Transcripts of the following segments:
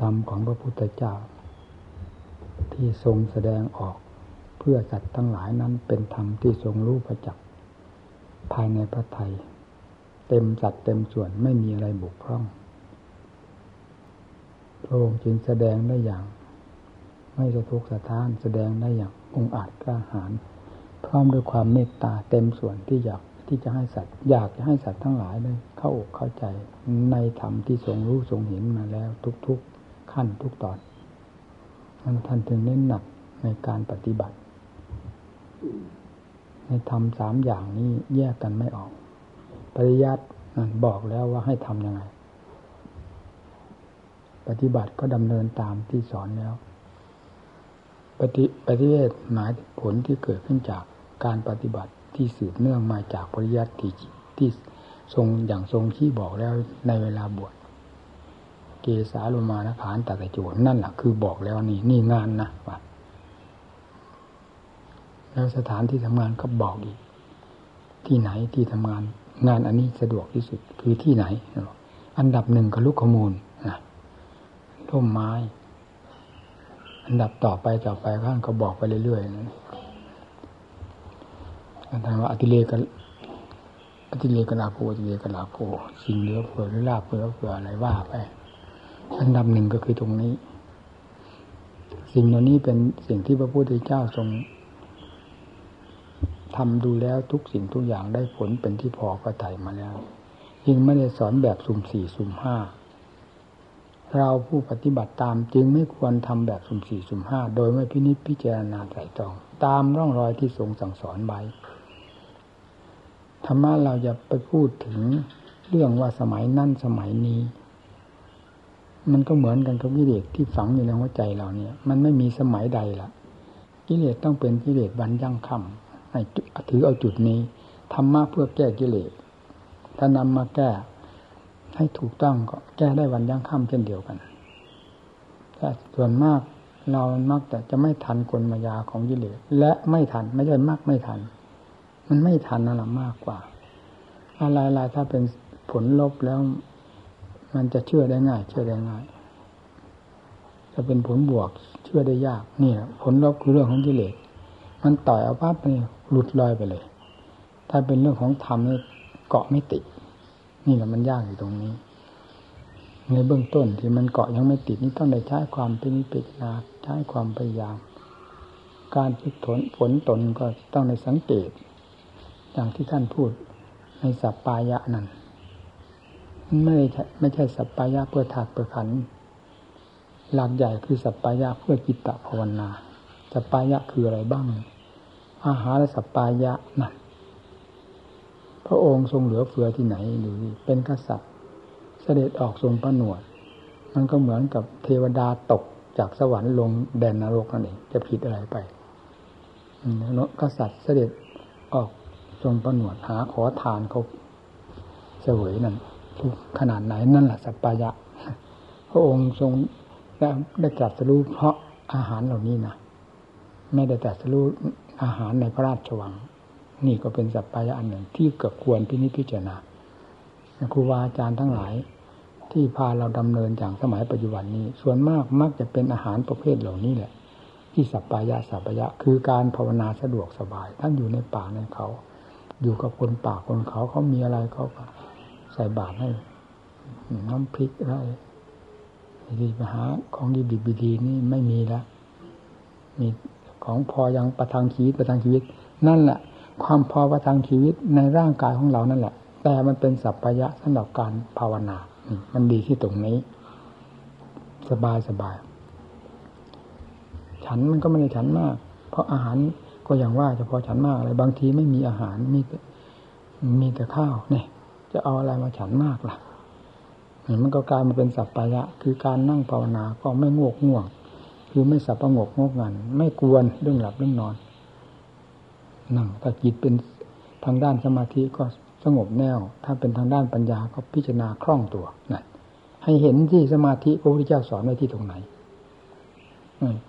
ธรรมของพระพุทธเจ้า ที่ทรงแสดงออกเพื่อสัตว์ทั้งหลายนั้นเป็นธรรมที่ทรงรู้ประจักษ์ภายในพระไทย เต็มสัดเต็มส่วนไม่มีอะไรบุกพร่องพระองค์จึงแสดงได้อย่าง ไม่สะทกสะท้านแสดงได้อย่างองอาจกล้าหาญพร้อมด้วยความเมตตาเต็มส่วนที่อยากที่จะให้สัตว์อยากจะให้สัตว์ทั้งหลายได้เข้าอกเข้าใจในธรรมที่ทรงรู้ทรงเห็นมาแล้วทุกๆ ขั้นทุกตอนท่านถึงเน้นหนักในการปฏิบัติ ในธรรมสามอย่างนี้แยกกันไม่ออก ปริยัติบอกแล้วว่าให้ทำยังไง ปฏิบัติก็ดำเนินตามที่สอนแล้ว ปฏิปฏิเวทหมายผลที่เกิดขึ้นจากการปฏิบัติที่สืบเนื่องมาจากปริยัติที่ที่ทรงอย่างทรงที่บอกแล้วในเวลาบวช เกสาลมานะผานตัดจวนนั่นแหละคือบอกแล้วนี่นี่งานนะว่าแล้วสถานที่ทำงานก็บอกอีก ที่ไหนที่ทำงาน งานอันนี้สะดวกที่สุดคือที่ไหน อันดับหนึ่งก็ลุกขมูลนะร่มไม้ อันดับต่อไปต่อไปข้างก็บอกไปเรื่อยๆนะทางว่าอติเลกันอติเลกลาโภอติเลกลาโภสิ่งเหลือเผื่อหรือลาเผื่อเผื่ออะไรว่าไป อันดับหนึ่งก็คือตรงนี้ สิ่งเหล่านี้เป็นสิ่งที่พระพุทธเจ้าทรงทำดูแล้วทุกสิ่งทุกอย่างได้ผลเป็นที่พอก็ไถ่มาแล้ว ยิ่งไม่ได้สอนแบบสุ่มสี่สุ่มห้าเราผู้ปฏิบัติตามจึงไม่ควรทำแบบสุ่มสี่สุ่มห้าโดยไม่พินิจพิจารณาใส่ตรอง ตามร่องรอยที่ทรงสั่งสอนไว้ธรรมะเราจะไปพูดถึงเรื่องว่าสมัยนั่นสมัยนี้ มันก็เหมือนกันกับกิเลสที่ฝังอยู่ในหัวใจเราเนี่ย มันไม่มีสมัยใดละกิเลสต้องเป็นกิเลสวันยั่งคำให้ถือเอาจุดนี้ธรรมะเพื่อแก้กิเลสถ้านำมาแก้ ให้ถูกต้องก็แก้ได้วันยั่งค่ำเช่นเดียวกันแต่ส่วนมากเรามักแต่จะไม่ทันกลมายาของกิเลสและไม่ทันไม่ใช่มากไม่ทัน มันไม่ทันนั่นแหละมากกว่า อะไรๆถ้าเป็นผลลบแล้ว มันจะเชื่อได้ง่าย เชื่อได้ง่ายถ้าเป็นผลบวกเชื่อได้ยากนี่ผลลบคือเรื่องของกิเลสมันต่อยเอาปั๊บนี่หลุดลอยไปเลย ถ้าเป็นเรื่องของธรรมนี่เกาะไม่ติด นี่แหละมันยากอยู่ตรงนี้ ในเบื้องต้นที่มันเกาะยังไม่ติดนี่ต้องได้ใช้ความพินิจพิจารณาใช้ความพยายาม การฝึกฝนผลตนก็ต้องในสังเกต อย่างที่ท่านพูดในสัปปายะนั้น ไม่ใช่ไม่ใช่สัปปายะเพื่อถากเพื่อขันหลักใหญ่คือสัปปายะเพื่อจิตตภาวนา สัปปายะคืออะไรบ้าง อาหารสัปปายะนั่นพระองค์ทรงเหลือเฟือที่ไหนหรือเป็นกษัตริย์ เสด็จออกทรงประหนวด มันก็เหมือนกับเทวดาตกจากสวรรค์ลงแดนนรกนั่นเองจะผิดอะไรไปกษัตริย์เสด็จออกทรงประหนวดหาขอทานเขาเสวยนั่น ขนาดไหนนั่นแหละสัปปายะ พระองค์ทรงได้ได้ตรัสรู้เพราะอาหารเหล่านี้นะไม่ได้ตรัสรู้อาหารในพระราชวัง นี่ก็เป็นสัปปายะอันหนึ่งที่เกือบควรพินิจพิจารณาครูบาอาจารย์ทั้งหลาย ที่พาเราดำเนินอย่างสมัยปัจจุบันนี้ ส่วนมากมักจะเป็นอาหารประเภทเหล่านี้แหละ ที่สัปปายะสัปปายะ คือการภาวนาสะดวกสบายท่านอยู่ในป่าในเขา อยู่กับคนป่าคนเขาเขามีอะไรเขาก็ ใส่บาตรให้น้ำพริกอะไรดีไปหาของดีดีดีนี่ไม่มีแล้วมีของพอยังประทังชีวิตประทังชีวิต นั่นแหละ ความพอประทังชีวิตในร่างกายของเรานั่นแหละ แต่มันเป็นสัพพยะสำหรับการภาวนา มันดีที่ตรงนี้ สบายสบาย ฉันมันก็ไม่ได้ฉันมาก เพราะอาหารก็อย่างว่าจะพอฉันมากอะไรบางทีไม่มีอาหารมีมีแต่ข้าวเนี่ย จะเอาอะไรมาฉันมากล่ะมันก็กลายมาเป็นสัพพยะ คือการนั่งภาวนาก็ไม่งกง่วง คือไม่สับประงกงกงัน ไม่กวนเรื่องหลับเรื่องนอนนั่งถ้าจิตเป็นทางด้านสมาธิก็สงบแน่วถ้าเป็นทางด้านปัญญาก็พิจารณาคล่องตัวนั่นให้เห็นที่สมาธิพระพุทธเจ้าสอนไว้ที่ตรงไหน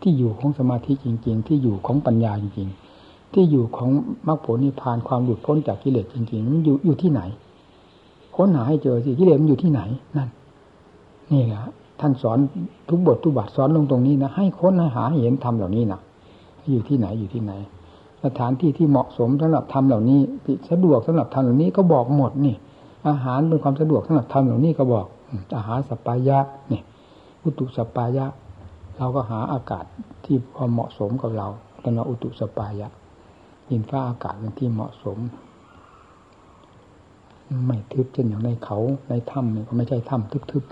ที่อยู่ของสมาธิจริง ๆ ที่อยู่ของปัญญาจริง ๆ ที่อยู่ของมรรคผลนิพพานความหลุดพ้นจากกิเลสจริงๆมันอยู่อยู่ที่ไหน ค้นหาให้เจอสิกิเลสมันอยู่ที่ไหนนั่น นี่แหละท่านสอนทุกบททุกบาทสอนลงตรงนี้นะให้ค้นหาเห็นธรรมเหล่านี้นะอยู่ที่ไหนอยู่ที่ไหน สถานที่ที่เหมาะสมสำหรับทำเหล่านี้สะดวกสำหรับทำเหล่านี้ก็บอกหมดนี่ อาหารเป็นความสะดวกสำหรับทำเหล่านี้ก็บอก อาหารสปายะนี่อุตุสปายะ เราก็หาอากาศที่พอเหมาะสมกับเราเป็นว่าอุตุสปายะยินฟ้าอากาศเป็นที่เหมาะสม ไม่ทึบเช่นอย่างในเขาในถ้ำนี่ก็ไม่ใช่ถ้ำทึบ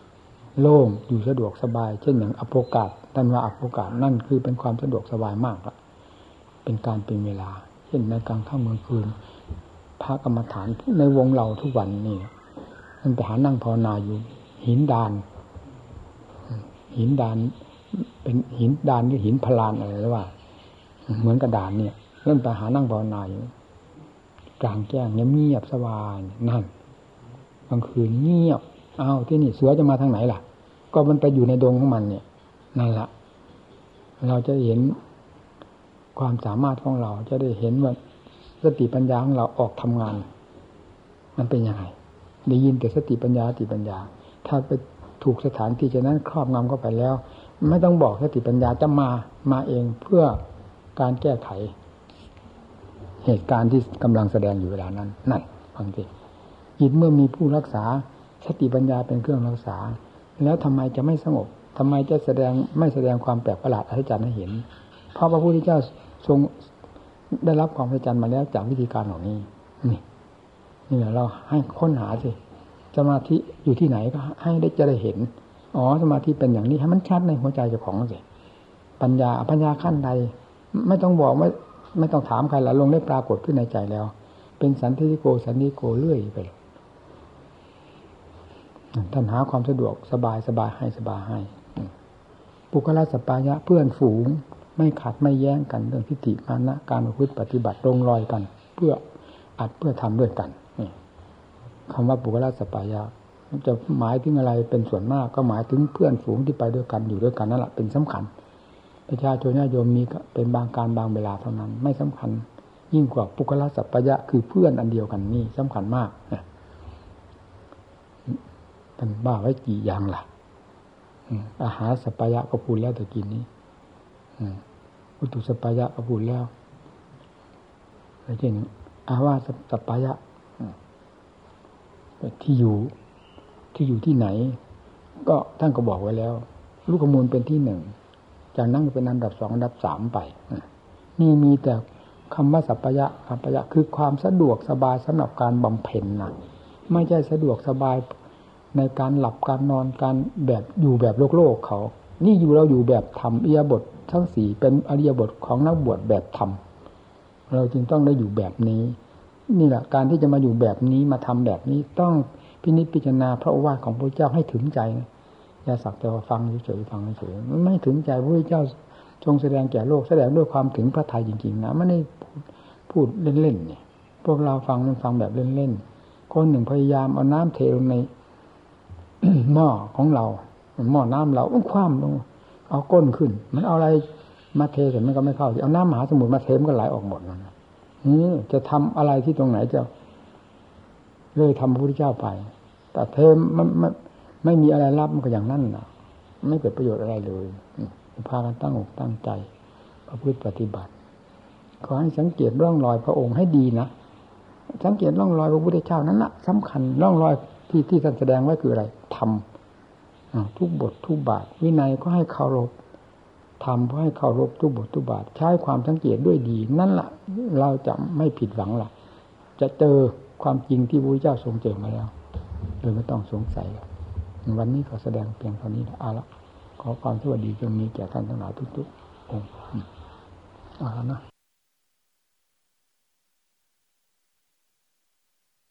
ๆโล่งอยู่สะดวกสบาย เช่นอย่างอโปกาศท่านว่าอโปกาศนั่นคือเป็นความสะดวกสบายมากละเป็นการเป็นเวลา เช่นในกลางค่ำกลางคืนพระกรรมฐานในวงเราทุกวันนี่มันไปหานั่งภาวนาอยู่ หินดาน หินดาน เป็นหินดานหรือหินพลานอะไรหรือว่า เหมือนกระดานเนี่ยเริ่มไปหานั่งภาวนาอยู่ กลางแจ้งเงียบสบายนั่นกลางคืนเงียบอ้าวที่นี่เสือจะมาทางไหนล่ะ ก็มันไปอยู่ในดงของมันเนี่ยนั่นละเราจะเห็นความสามารถของเราจะได้เห็นว่าสติปัญญาของเราออกทำงาน มันเป็นยังไงได้ยินแต่สติปัญญาสติปัญญา ถ้าไปถูกสถานที่จะนั้นครอบงำเข้าไปแล้ว ไม่ต้องบอกสติปัญญาจะมามาเองเพื่อการแก้ไข เหตุการณ์ที่กำลังแสดงอยู่เวลานั้นนั่นฟังสิจิตเมื่อมีผู้รักษาสติปัญญาเป็นเครื่องรักษา แล้วทำไมจะไม่สงบทำไมจะแสดงไม่แสดงความแปลกประหลาดอัศจรรย์ให้เห็น เพราะพระพุทธเจ้าทรงได้รับความอัศจรรย์มาแล้วจากวิธีการเหล่านี้นี่นี่แหละเราให้ค้นหาสิสมาธิอยู่ที่ไหนก็ให้ได้จะได้เห็นอ๋อสมาธิเป็นอย่างนี้ให้มันชัดในหัวใจเจ้าของสิปัญญาปัญญาขั้นใดไม่ต้องบอกไม่ ไม่ต้องถามใครละลงได้ปรากฏขึ้นในใจแล้ว เป็นสันติโกสันติโกเรื่อยไปท่านหาความสะดวกสบายสบายให้สบายให้ปุคละสปายะเพื่อนฝูง ไม่ขัดไม่แย้งกันเรื่องทิฏฐิมานะการพฤติปฏิบัติลงรอยกัน เพื่ออัดเพื่อทำด้วยกันคำว่าปุคละสปายะจะหมายถึงอะไรเป็นส่วนมากก็หมายถึงเพื่อนฝูงที่ไปด้วยกันอยู่ด้วยกันนั่นแหละเป็นสำคัญ ประชาชนญาติโยมมีเป็นบางการบางเวลาเท่านั้น ไม่สำคัญ ยิ่งกว่าปุคละสัพพยะคือเพื่อนอันเดียวกันนี่สำคัญมากนะท่านบ้าไว้กี่อย่างล่ะอาหารสัพพยะก็พูดแล้วแต่กินนี้อุตุสัพพยะก็พูดแล้วเช่นอาวาสัพพยะที่อยู่ที่อยู่ที่ไหน ก็ท่านก็บอกไว้แล้ว ลูกขมูลเป็นที่หนึ่ง จากนั้นก็เป็นอันดับสองอันดับสามไป นี่มีแต่คำว่าสัพพยะสัพพยะคือความสะดวกสบายสำหรับการบำเพ็ญนะไม่ใช่สะดวกสบายในการหลับการนอนการแบบอยู่แบบโลกโลกเขา นี่อยู่เราอยู่แบบธรรมอิยบททั้งสี่เป็นอริยบทของนักบวชแบบธรรมเราจึงต้องได้อยู่แบบนี้ นี่แหละการที่จะมาอยู่แบบนี้มาทำแบบนี้ต้องพินิจพิจารณาพระโอวาทของพระเจ้าให้ถึงใจนะ ย่าสักแต่ว่าฟังเฉยๆฟังเฉยๆไม่ถึงใจพระเจ้าทรงแสดงแก่โลกแสดงด้วยความถึงพระทัยจริงๆนะไม่ได้พูดเล่นๆเนี่ยพวกเราฟังมันฟังแบบเล่นๆคนหนึ่งพยายามเอาน้ำเทลงในหม้อของเราหม้อน้ำเราคว่ำลงเอาก้นขึ้น มันเอาอะไรมาเทแต่มันก็ไม่เข้าเอาน้ำมหาสมุทรมาเทมันก็ไหลออกหมดนะนี่จะทำอะไรที่ตรงไหนจะเลยทำพระพุทธเจ้าไป แต่เทมันมัน ไม่มีอะไรรับมันก็อย่างนั้นนะไม่เกิดประโยชน์อะไรเลยพากันตั้งอกตั้งใจประพฤติปฏิบัติ ขอให้สังเกตร่องรอยพระองค์ให้ดีนะสังเกตร่องรอยพระพุทธเจ้านั้นละสำคัญร่องรอยที่ที่ท่านแสดงไว้คืออะไรทำทุกบททุกบาท วินัยก็ให้เคารพทำก็ให้เคารพทุกบททุกบาท ใช้ความสังเกตด้วยดี นั่นละ่ะ เราจะไม่ผิดหวังล่ะ จะเจอความจริงที่พระพุทธเจ้าทรงเจอมาแล้วโดยไม่ต้องสงสัยวั วันนี้ก็แสดงเพียงเท่านี้ละเอาละขอความสวัสดีจงมีแก่ท่านทั้งหลายทุกๆองค์เอาละนะ